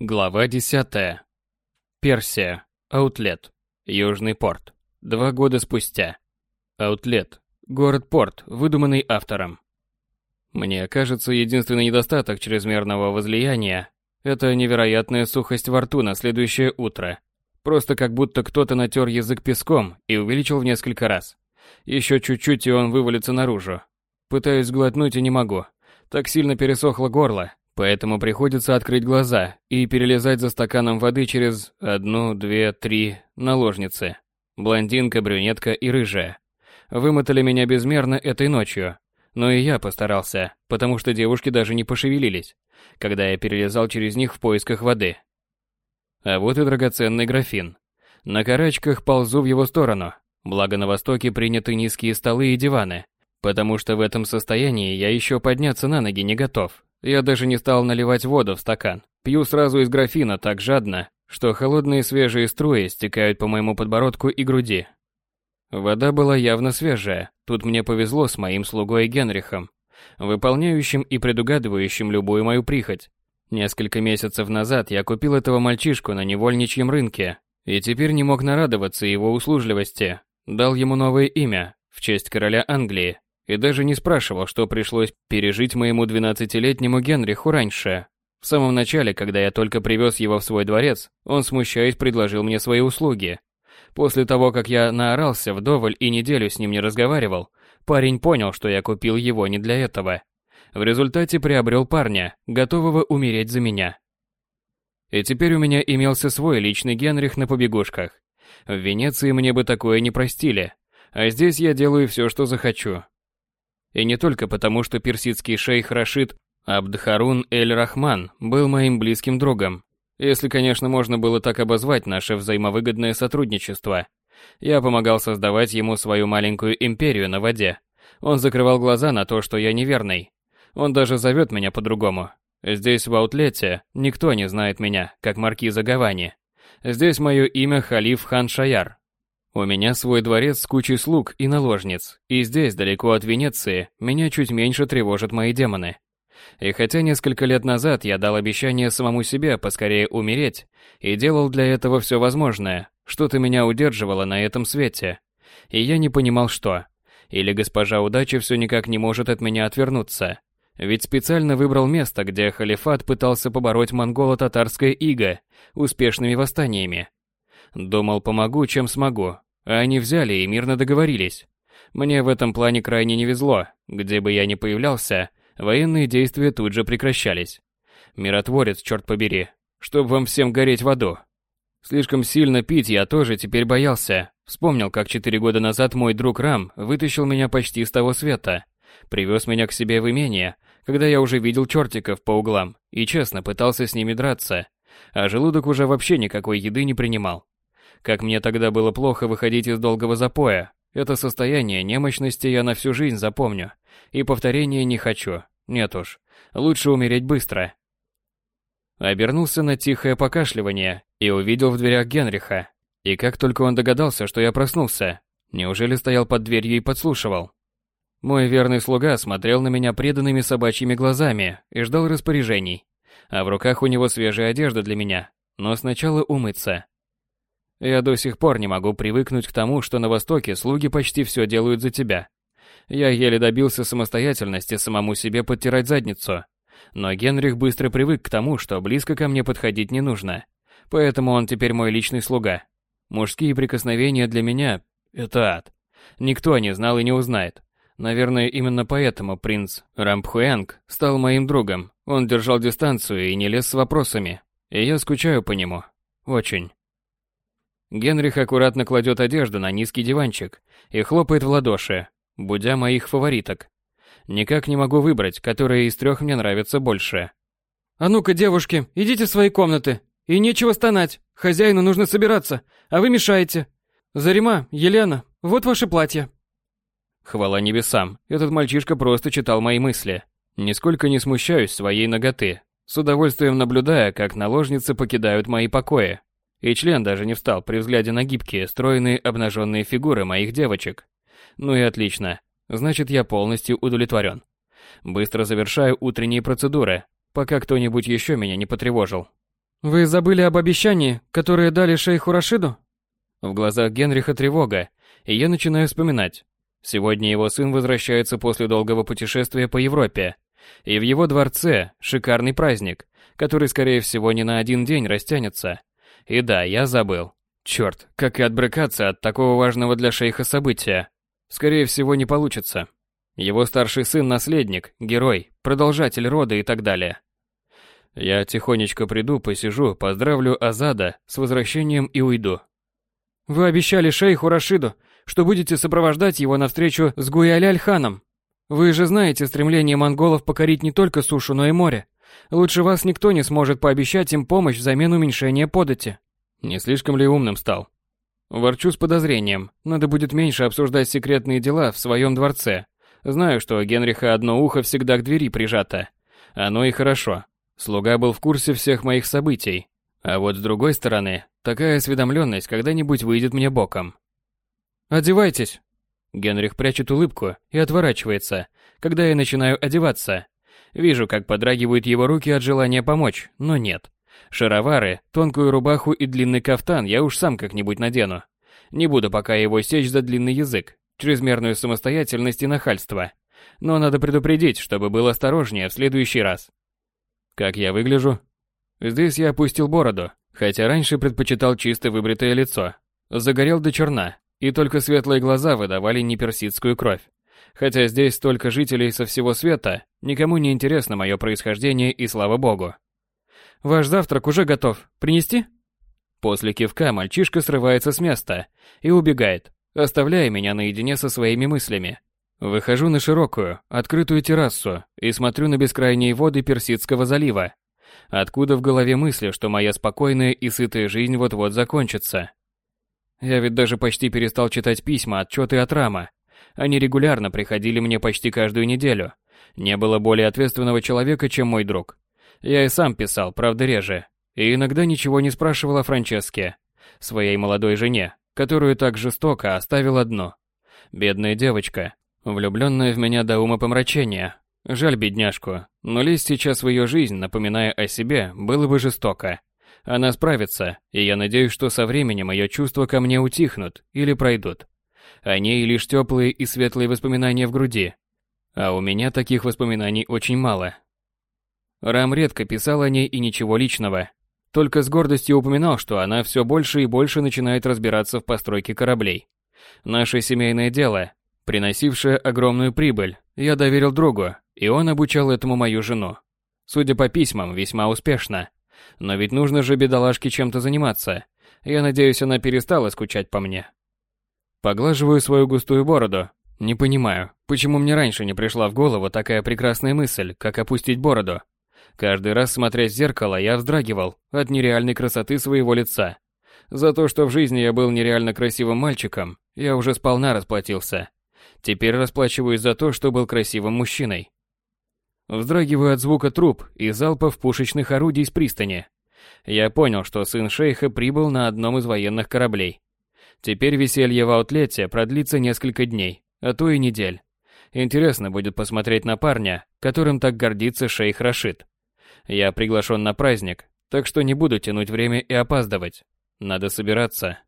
Глава 10. Персия. Аутлет. Южный порт. Два года спустя. Аутлет. Город-порт, выдуманный автором. Мне кажется, единственный недостаток чрезмерного возлияния – это невероятная сухость во рту на следующее утро. Просто как будто кто-то натер язык песком и увеличил в несколько раз. Еще чуть-чуть, и он вывалится наружу. Пытаюсь глотнуть и не могу. Так сильно пересохло горло, Поэтому приходится открыть глаза и перелезать за стаканом воды через одну, две, три наложницы. Блондинка, брюнетка и рыжая. Вымотали меня безмерно этой ночью. Но и я постарался, потому что девушки даже не пошевелились, когда я перелезал через них в поисках воды. А вот и драгоценный графин. На карачках ползу в его сторону, благо на востоке приняты низкие столы и диваны, потому что в этом состоянии я еще подняться на ноги не готов. Я даже не стал наливать воду в стакан. Пью сразу из графина так жадно, что холодные свежие струи стекают по моему подбородку и груди. Вода была явно свежая. Тут мне повезло с моим слугой Генрихом, выполняющим и предугадывающим любую мою прихоть. Несколько месяцев назад я купил этого мальчишку на невольничьем рынке, и теперь не мог нарадоваться его услужливости. Дал ему новое имя, в честь короля Англии, и даже не спрашивал, что пришлось пережить моему 12-летнему Генриху раньше. В самом начале, когда я только привез его в свой дворец, он, смущаясь, предложил мне свои услуги. После того, как я наорался вдоволь и неделю с ним не разговаривал, парень понял, что я купил его не для этого. В результате приобрел парня, готового умереть за меня. И теперь у меня имелся свой личный Генрих на побегушках. В Венеции мне бы такое не простили, а здесь я делаю все, что захочу. И не только потому, что персидский шейх Рашид Абдхарун Эль-Рахман был моим близким другом, если, конечно, можно было так обозвать наше взаимовыгодное сотрудничество. Я помогал создавать ему свою маленькую империю на воде. Он закрывал глаза на то, что я неверный. Он даже зовет меня по-другому. Здесь, в Аутлете, никто не знает меня, как маркиза Гавани. Здесь мое имя Халиф Хан Шаяр. У меня свой дворец с кучей слуг и наложниц, и здесь, далеко от Венеции, меня чуть меньше тревожат мои демоны. И хотя несколько лет назад я дал обещание самому себе поскорее умереть, и делал для этого все возможное, что-то меня удерживало на этом свете. И я не понимал, что. Или госпожа удача все никак не может от меня отвернуться. Ведь специально выбрал место, где халифат пытался побороть монголо-татарское иго успешными восстаниями. Думал, помогу, чем смогу, а они взяли и мирно договорились. Мне в этом плане крайне не везло. Где бы я ни появлялся, военные действия тут же прекращались. Миротворец, черт побери, чтоб вам всем гореть в аду. Слишком сильно пить я тоже теперь боялся. Вспомнил, как четыре года назад мой друг Рам вытащил меня почти с того света. Привез меня к себе в имение, когда я уже видел чертиков по углам и честно пытался с ними драться. А желудок уже вообще никакой еды не принимал. Как мне тогда было плохо выходить из долгого запоя. Это состояние немощности я на всю жизнь запомню. И повторения не хочу. Нет уж. Лучше умереть быстро. Обернулся на тихое покашливание и увидел в дверях Генриха. И как только он догадался, что я проснулся, неужели стоял под дверью и подслушивал? Мой верный слуга смотрел на меня преданными собачьими глазами и ждал распоряжений. А в руках у него свежая одежда для меня. Но сначала умыться. Я до сих пор не могу привыкнуть к тому, что на Востоке слуги почти все делают за тебя. Я еле добился самостоятельности самому себе подтирать задницу. Но Генрих быстро привык к тому, что близко ко мне подходить не нужно. Поэтому он теперь мой личный слуга. Мужские прикосновения для меня — это ад. Никто не знал и не узнает. Наверное, именно поэтому принц Рампхуэнг стал моим другом. Он держал дистанцию и не лез с вопросами. И я скучаю по нему. Очень. Генрих аккуратно кладет одежду на низкий диванчик и хлопает в ладоши, будя моих фавориток. Никак не могу выбрать, которая из трех мне нравится больше. «А ну-ка, девушки, идите в свои комнаты. И нечего стонать. Хозяину нужно собираться, а вы мешаете. Зарима, Елена, вот ваше платье». Хвала небесам, этот мальчишка просто читал мои мысли. Нисколько не смущаюсь своей ноготы, с удовольствием наблюдая, как наложницы покидают мои покои. И член даже не встал при взгляде на гибкие, стройные, обнаженные фигуры моих девочек. Ну и отлично. Значит, я полностью удовлетворен. Быстро завершаю утренние процедуры, пока кто-нибудь еще меня не потревожил. Вы забыли об обещании, которое дали шейху Рашиду? В глазах Генриха тревога, и я начинаю вспоминать. Сегодня его сын возвращается после долгого путешествия по Европе. И в его дворце шикарный праздник, который, скорее всего, не на один день растянется. И да, я забыл. Черт, как и отбрыкаться от такого важного для шейха события. Скорее всего, не получится. Его старший сын – наследник, герой, продолжатель рода и так далее. Я тихонечко приду, посижу, поздравлю Азада с возвращением и уйду. Вы обещали шейху Рашиду, что будете сопровождать его на встречу с Гуяляль-ханом. Вы же знаете стремление монголов покорить не только сушу, но и море. Лучше вас никто не сможет пообещать им помощь взамен уменьшения подати. Не слишком ли умным стал? Ворчу с подозрением. Надо будет меньше обсуждать секретные дела в своем дворце. Знаю, что Генриха одно ухо всегда к двери прижато. Оно и хорошо. Слуга был в курсе всех моих событий. А вот с другой стороны, такая осведомленность когда-нибудь выйдет мне боком. «Одевайтесь!» Генрих прячет улыбку и отворачивается, когда я начинаю одеваться. Вижу, как подрагивают его руки от желания помочь, но нет. Шаровары, тонкую рубаху и длинный кафтан я уж сам как-нибудь надену. Не буду пока его сечь за длинный язык, чрезмерную самостоятельность и нахальство. Но надо предупредить, чтобы был осторожнее в следующий раз. Как я выгляжу? Здесь я опустил бороду, хотя раньше предпочитал чисто выбритое лицо. Загорел до черна, и только светлые глаза выдавали не персидскую кровь. Хотя здесь столько жителей со всего света, никому не интересно мое происхождение и слава богу. Ваш завтрак уже готов. Принести? После кивка мальчишка срывается с места и убегает, оставляя меня наедине со своими мыслями. Выхожу на широкую, открытую террасу и смотрю на бескрайние воды Персидского залива. Откуда в голове мысли, что моя спокойная и сытая жизнь вот-вот закончится? Я ведь даже почти перестал читать письма, отчеты от Рама. Они регулярно приходили мне почти каждую неделю. Не было более ответственного человека, чем мой друг. Я и сам писал, правда реже. И иногда ничего не спрашивал о Франческе, своей молодой жене, которую так жестоко оставил одну. Бедная девочка, Влюбленная в меня до ума помрачения. Жаль бедняжку, но лезть сейчас в ее жизнь, напоминая о себе, было бы жестоко. Она справится, и я надеюсь, что со временем ее чувства ко мне утихнут или пройдут. О ней лишь теплые и светлые воспоминания в груди. А у меня таких воспоминаний очень мало. Рам редко писал о ней и ничего личного. Только с гордостью упоминал, что она все больше и больше начинает разбираться в постройке кораблей. Наше семейное дело, приносившая огромную прибыль, я доверил другу, и он обучал этому мою жену. Судя по письмам, весьма успешно. Но ведь нужно же бедолажке чем-то заниматься. Я надеюсь, она перестала скучать по мне. Поглаживаю свою густую бороду. Не понимаю, почему мне раньше не пришла в голову такая прекрасная мысль, как опустить бороду. Каждый раз, смотря в зеркало, я вздрагивал от нереальной красоты своего лица. За то, что в жизни я был нереально красивым мальчиком, я уже сполна расплатился. Теперь расплачиваюсь за то, что был красивым мужчиной. Вздрагиваю от звука труб и залпов пушечных орудий с пристани. Я понял, что сын шейха прибыл на одном из военных кораблей. Теперь веселье в аутлете продлится несколько дней, а то и недель. Интересно будет посмотреть на парня, которым так гордится шейх Рашид. Я приглашен на праздник, так что не буду тянуть время и опаздывать. Надо собираться.